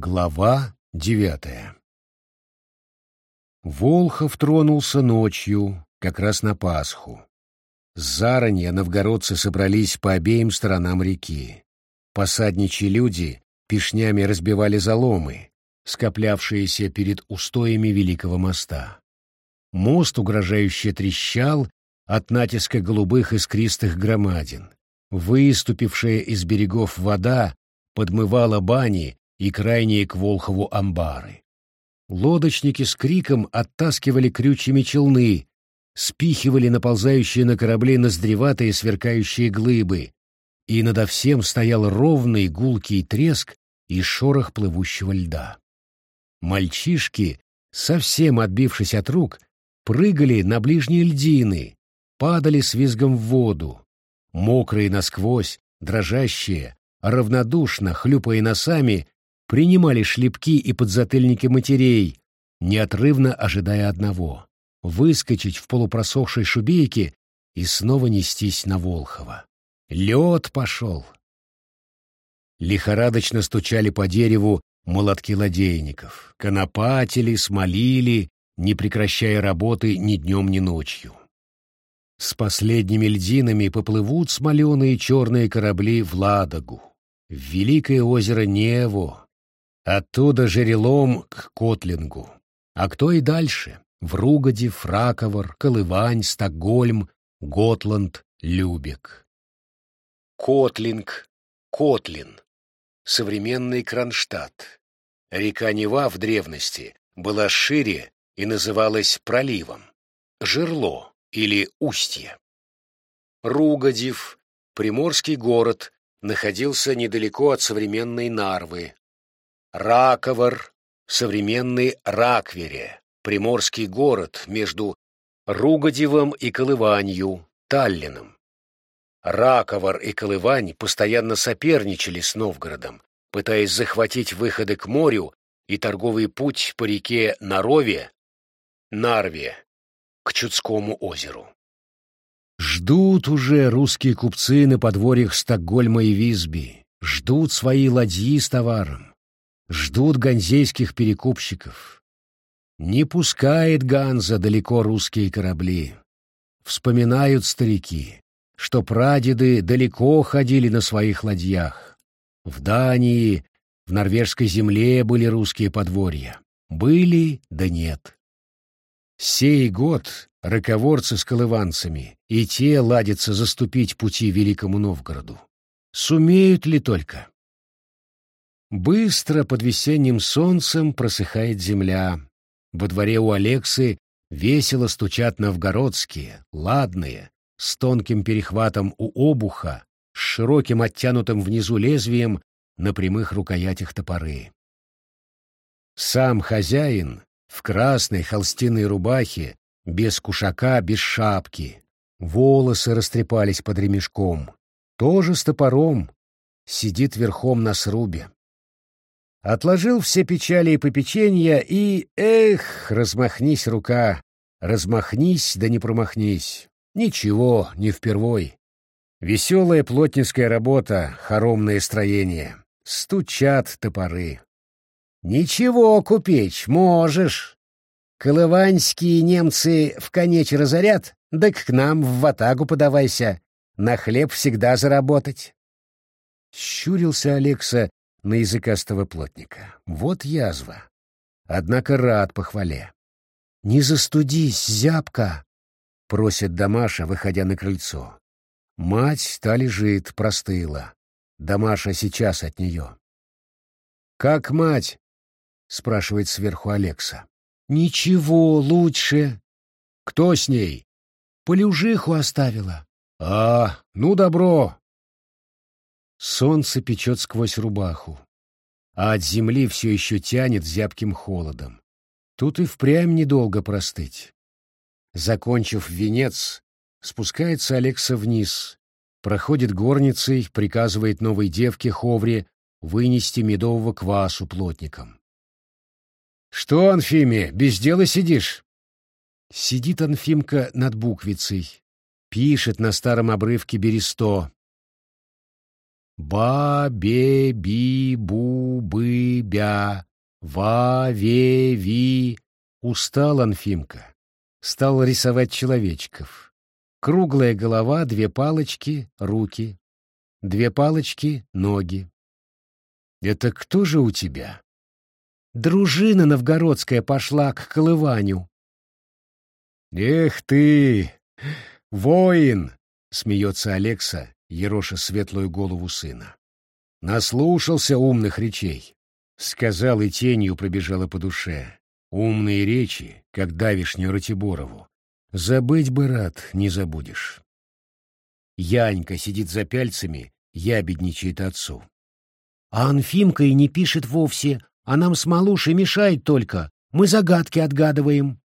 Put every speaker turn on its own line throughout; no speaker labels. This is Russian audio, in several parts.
Глава девятая Волхов тронулся ночью, как раз на Пасху. Заранее новгородцы собрались по обеим сторонам реки. Посадничьи люди пешнями разбивали заломы, скоплявшиеся перед устоями Великого моста. Мост угрожающе трещал от натиска голубых искристых громадин. Выступившая из берегов вода подмывала бани и крайние к Волхову амбары. Лодочники с криком оттаскивали крючьями челны, спихивали наползающие на корабли ноздреватые сверкающие глыбы, и надо всем стоял ровный гулкий треск и шорох плывущего льда. Мальчишки, совсем отбившись от рук, прыгали на ближние льдины, падали с визгом в воду. Мокрые насквозь, дрожащие, равнодушно, хлюпая носами, принимали шлепки и подзатыльники матерей, неотрывно ожидая одного — выскочить в полупросохшей шубейке и снова нестись на Волхова. Лед пошел. Лихорадочно стучали по дереву молотки ладейников, конопатили, смолили, не прекращая работы ни днем, ни ночью. С последними льдинами поплывут смоленые черные корабли в Ладогу, в великое озеро Нево, оттуда жерелом к Котлингу. А кто и дальше? В Ругаде, Фраковар, Колывань, Стокгольм, Готланд, Любек. Котлинг, Котлин. Современный Кронштадт. Река Нева в древности была шире и называлась проливом. Жерло или устье. Ругодив, приморский город, находился недалеко от современной Нарвы. Раковар, современный Раквере, приморский город между Ругодевом и Колыванью, Таллином. Раковар и Колывань постоянно соперничали с Новгородом, пытаясь захватить выходы к морю и торговый путь по реке Нарове, Нарве, к Чудскому озеру. Ждут уже русские купцы на подворьях Стокгольма и Висби, ждут свои ладьи с товаром, ждут ганзейских перекупщиков. Не пускает Ганза далеко русские корабли. Вспоминают старики, что прадеды далеко ходили на своих ладьях. В Дании, в норвежской земле были русские подворья. Были, да нет. Сей год роковорцы с колыванцами, и те ладятся заступить пути Великому Новгороду. Сумеют ли только? Быстро под весенним солнцем просыхает земля. Во дворе у Алексы весело стучат новгородские, ладные, с тонким перехватом у обуха, с широким оттянутым внизу лезвием на прямых рукоятях топоры. Сам хозяин, в красной холстиной рубахе, без кушака, без шапки. Волосы растрепались под ремешком. Тоже с топором. Сидит верхом на срубе. Отложил все печали и попечения и, эх, размахнись, рука, размахнись, да не промахнись. Ничего, не впервой. Веселая плотницкая работа, хоромное строение. Стучат топоры. Ничего, купечь, можешь. Колыванские немцы в конечь разорят, да к нам в ватагу подавайся. На хлеб всегда заработать. Щурился Алекса на языкастого плотника. Вот язва. Однако рад похвале. «Не застудись, зябка!» — просит Дамаша, выходя на крыльцо. Мать та лежит, простыла. Дамаша сейчас от нее. «Как мать?» — спрашивает сверху Алекса. «Ничего, лучше». «Кто с ней?» «Полюжиху оставила». «А, ну добро». Солнце печет сквозь рубаху, а от земли все еще тянет зябким холодом. Тут и впрямь недолго простыть. Закончив венец, спускается Алекса вниз, проходит горницей, приказывает новой девке Ховре вынести медового квасу плотникам. «Что, Анфимия, без дела сидишь?» Сидит Анфимка над буквицей, пишет на старом обрывке бересто. Ба-бе-би-бу-бы-бя. Ва-ве-ви. Устал Анфимка. Стал рисовать человечков. Круглая голова, две палочки, руки. Две палочки, ноги. Это кто же у тебя? Дружина новгородская пошла к колыванию. Эх ты, воин! Смеется Алекса, ероша светлую голову сына. Наслушался умных речей. Сказал и тенью пробежала по душе. Умные речи, как давишнюю Ратиборову. Забыть бы рад, не забудешь. Янька сидит за пяльцами, ябедничает отцу. А Анфимка и не пишет вовсе, а нам с малушей мешает только. Мы загадки отгадываем.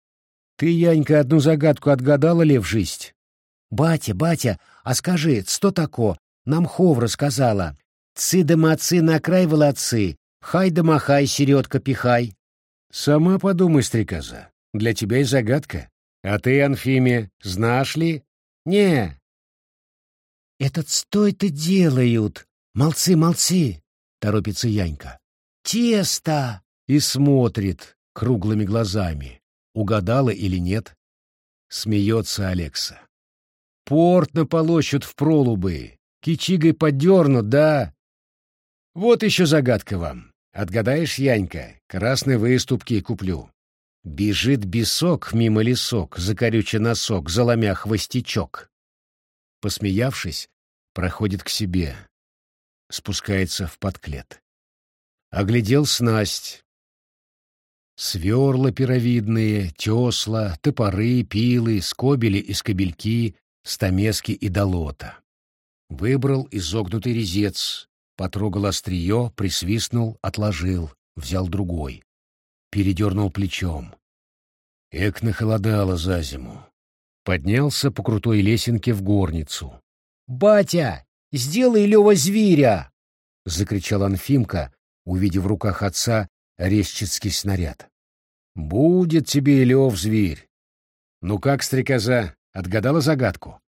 Ты, Янька, одну загадку отгадала ли в жизнь? Батя, батя, а скажи, что тако? Нам Хов рассказала. Цы да мацы на край волоцы, хай да махай, середка пихай. Сама подумай, стрекоза, для тебя и загадка. А ты, Анфиме, знаешь ли? Не. Этот стой то делают. Молцы, молцы, торопится Янька. Тесто! И смотрит круглыми глазами. Угадала или нет? Смеется Алекса. Порт наполощут в пролубы, кичигой подернут, да? Вот еще загадка вам. Отгадаешь, Янька, красные выступки куплю. Бежит бесок мимо лесок, закорюча носок, заломя хвостичок. Посмеявшись, проходит к себе, спускается в подклет. Оглядел снасть. Сверла пировидные, тесла, топоры, пилы, скобели и скобельки, стамески и долота. Выбрал изогнутый резец, потрогал острие, присвистнул, отложил, взял другой. Передернул плечом. Эк нахолодало за зиму. Поднялся по крутой лесенке в горницу. «Батя, сделай Лева зверя!» — закричал Анфимка, увидев в руках отца резчицкий снаряд. «Будет тебе, Лев, зверь! Ну как, стрекоза, отгадала загадку?»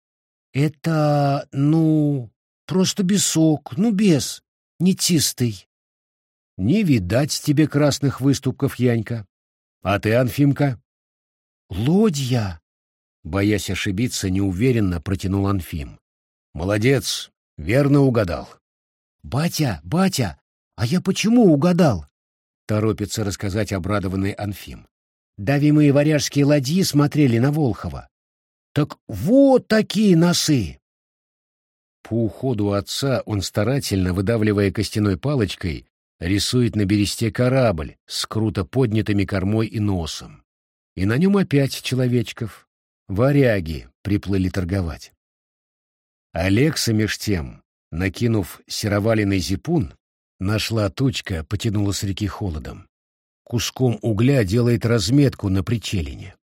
«Это, ну, просто бесок, ну, без, не чистый». «Не видать тебе красных выступков, Янька. А ты, Анфимка?» «Лодья!» Боясь ошибиться, неуверенно протянул Анфим. «Молодец, верно угадал». «Батя, батя, а я почему угадал?» Торопится рассказать обрадованный Анфим. «Давимые варяжские ладьи смотрели на Волхова. Так вот такие носы!» По уходу отца он старательно, выдавливая костяной палочкой, рисует на бересте корабль с круто поднятыми кормой и носом. И на нем опять человечков. Варяги приплыли торговать. Алекса меж тем, накинув сероваленный зипун, нашла тучка, потянула с реки холодом. Куском угля делает разметку на причелине.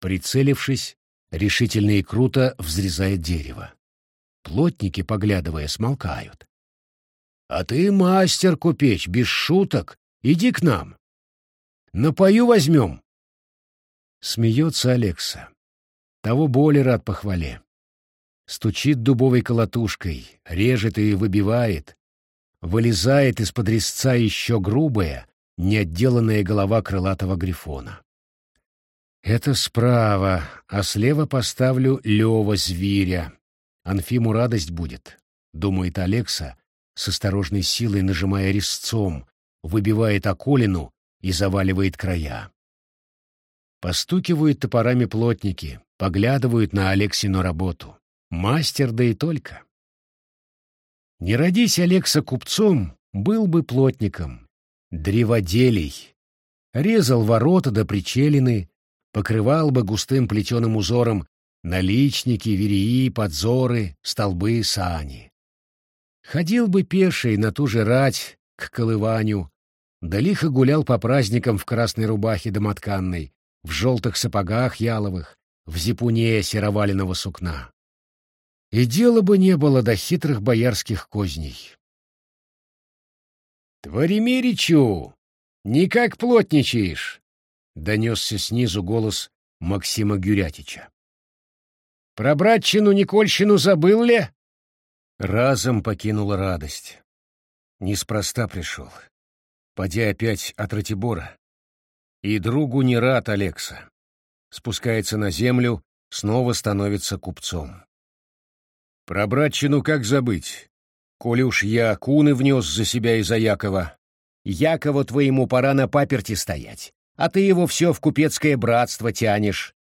Прицелившись, решительно и круто взрезает дерево. Плотники, поглядывая, смолкают. «А ты мастер купечь, без шуток, иди к нам. Напою возьмем, Смеется Алекса. Того более рад похвале. Стучит дубовой колотушкой, режет и выбивает. Вылезает из-под резца еще грубая, неотделанная голова крылатого грифона. Это справа, а слева поставлю Лева зверя. Анфиму радость будет, думает Алекса, с осторожной силой нажимая резцом, выбивает околину и заваливает края. Постукивают топорами плотники, поглядывают на Алексину работу. Мастер, да и только. Не родись Алекса купцом, был бы плотником. Древоделий. Резал ворота до причелины, покрывал бы густым плетеным узором наличники, вереи, подзоры, столбы, сани. Ходил бы пеший на ту же рать к колыванию, да лихо гулял по праздникам в красной рубахе домотканной, в желтых сапогах яловых, в зипуне сероваленного сукна. И дела бы не было до хитрых боярских козней. «Творимиричу! Никак плотничаешь!» — донесся снизу голос Максима Гюрятича. «Про братчину Никольщину забыл ли?» Разом покинула радость. Неспроста пришел. Поди опять от Ратибора. И другу не рад Алекса. Спускается на землю, снова становится купцом. Про братчину как забыть? Коли уж я куны внес за себя и за Якова. Якова твоему пора на паперти стоять, а ты его все в купецкое братство тянешь.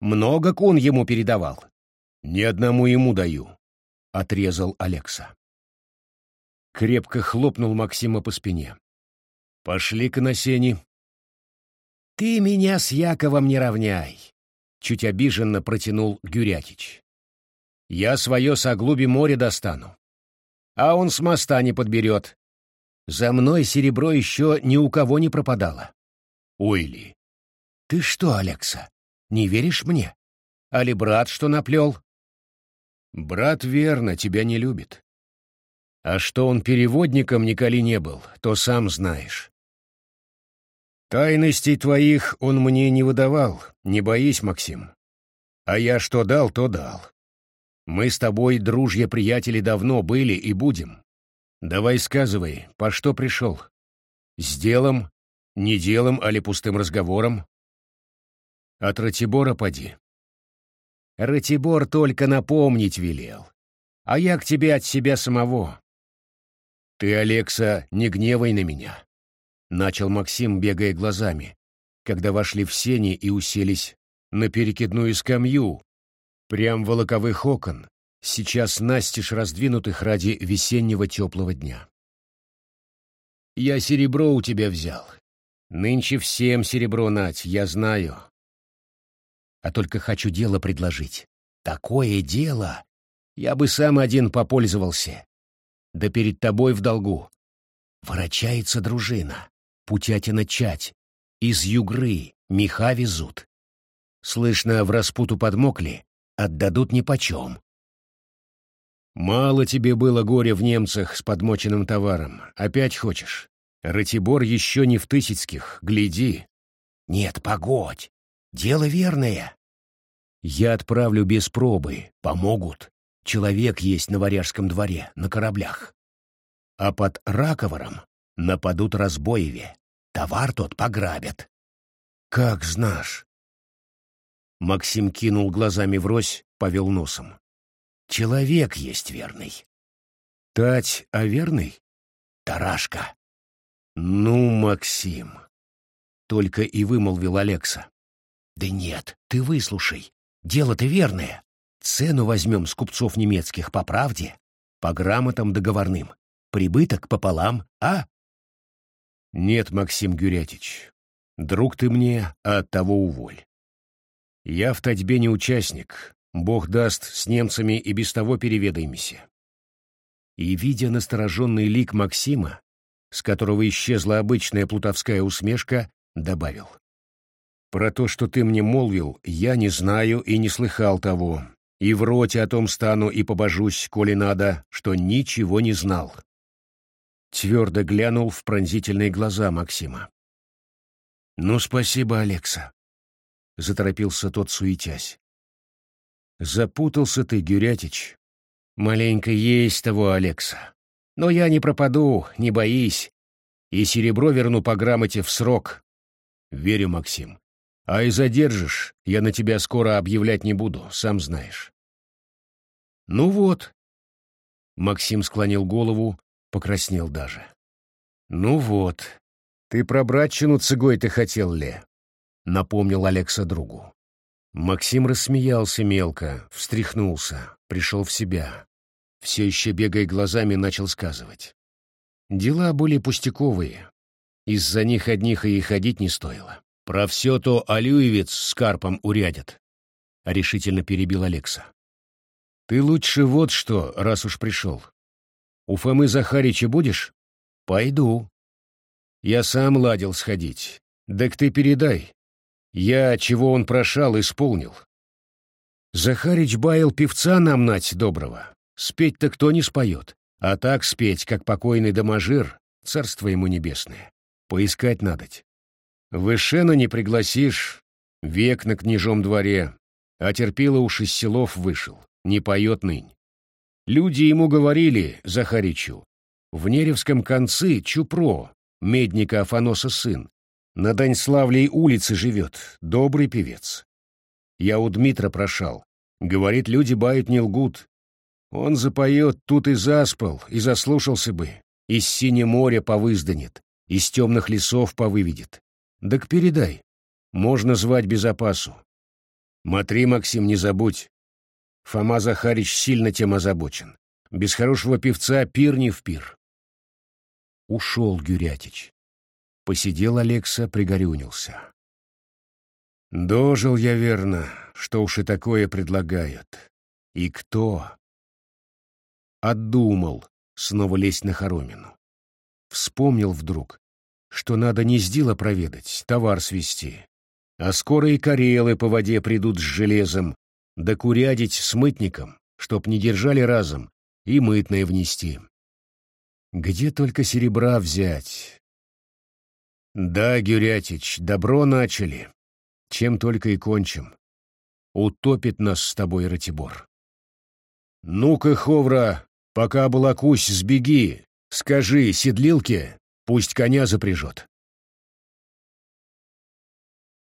Много кун ему передавал. Ни одному ему даю, — отрезал Алекса. Крепко хлопнул Максима по спине. Пошли-ка на сени. Ты меня с Яковом не равняй, — чуть обиженно протянул Гюрятич. Я свое с оглуби моря достану. А он с моста не подберет. За мной серебро еще ни у кого не пропадало. Ойли. Ты что, Алекса, не веришь мне? Али брат что наплел? Брат верно тебя не любит. А что он переводником николи не был, то сам знаешь. Тайностей твоих он мне не выдавал, не боись, Максим. А я что дал, то дал. Мы с тобой, дружья-приятели, давно были и будем. Давай сказывай, по что пришел? С делом, не делом, али пустым разговором? От Ратибора поди. Ратибор только напомнить велел, а я к тебе от себя самого. Ты, Алекса, не гневай на меня. Начал Максим, бегая глазами, когда вошли в сени и уселись на перекидную скамью, Прям волоковых окон, сейчас настежь раздвинутых ради весеннего теплого дня. Я серебро у тебя взял. Нынче всем серебро нать, я знаю. А только хочу дело предложить. Такое дело! Я бы сам один попользовался. Да перед тобой в долгу. Ворочается дружина. Путятина чать. Из югры меха везут. Слышно, в распуту подмокли, отдадут нипочем. Мало тебе было горя в немцах с подмоченным товаром. Опять хочешь? Ратибор еще не в Тысяцких, гляди. Нет, погодь, дело верное. Я отправлю без пробы, помогут. Человек есть на Варяжском дворе, на кораблях. А под Раковором нападут разбоеве. Товар тот пограбят. Как знашь? Максим кинул глазами врозь, повел носом. Человек есть верный. Тать, а верный? Тарашка. Ну, Максим. Только и вымолвил Алекса. Да нет, ты выслушай. Дело-то верное. Цену возьмем с купцов немецких по правде, по грамотам договорным. Прибыток пополам, а? Нет, Максим Гюрятич. Друг ты мне, а от того уволь. Я в татьбе не участник. Бог даст, с немцами и без того переведаемся. И, видя настороженный лик Максима, с которого исчезла обычная плутовская усмешка, добавил. «Про то, что ты мне молвил, я не знаю и не слыхал того, и в роте о том стану и побожусь, коли надо, что ничего не знал». Твердо глянул в пронзительные глаза Максима. «Ну, спасибо, Алекса. — заторопился тот, суетясь. «Запутался ты, Гюрятич. Маленько есть того, Алекса. Но я не пропаду, не боись. И серебро верну по грамоте в срок. Верю, Максим. А и задержишь, я на тебя скоро объявлять не буду, сам знаешь». «Ну вот». Максим склонил голову, покраснел даже. «Ну вот. Ты про братчину цигой-то хотел ли?» напомнил Алекса другу. Максим рассмеялся мелко, встряхнулся, пришел в себя. Все еще бегая глазами, начал сказывать. Дела были пустяковые. Из-за них одних и ходить не стоило. Про все то Алюевец с Карпом урядят. Решительно перебил Алекса. Ты лучше вот что, раз уж пришел. У Фомы Захарича будешь? Пойду. Я сам ладил сходить. Так ты передай, я, чего он прошал, исполнил. Захарич баял певца нам нать доброго. Спеть-то кто не споет, а так спеть, как покойный доможир, царство ему небесное. Поискать надоть. Вышена не пригласишь, век на княжом дворе, а терпила уж из селов вышел, не поет нынь. Люди ему говорили, Захаричу, В Неревском конце Чупро, медника Афаноса сын. На Даньславлей улице живет, добрый певец. Я у Дмитра прошал. Говорит, люди бают не лгут. Он запоет, тут и заспал, и заслушался бы. Из синего моря повызданет, из темных лесов повыведет. Так передай. Можно звать без опасу. Матри, Максим, не забудь. Фома Захарич сильно тем озабочен. Без хорошего певца пир не в пир. Ушел Гюрятич. Посидел Алекса, пригорюнился. Дожил я верно, что уж и такое предлагают. И кто? Отдумал снова лезть на хоромину. Вспомнил вдруг, что надо не с проведать, товар свести, а скоро и карелы по воде придут с железом, да курядить с мытником, чтоб не держали разом, и мытное внести. Где только серебра взять? Да, Гюрятич, добро начали. Чем только и кончим. Утопит нас с тобой Ратибор. Ну-ка, Ховра, пока балакусь, сбеги. Скажи седлилке, пусть коня запряжет.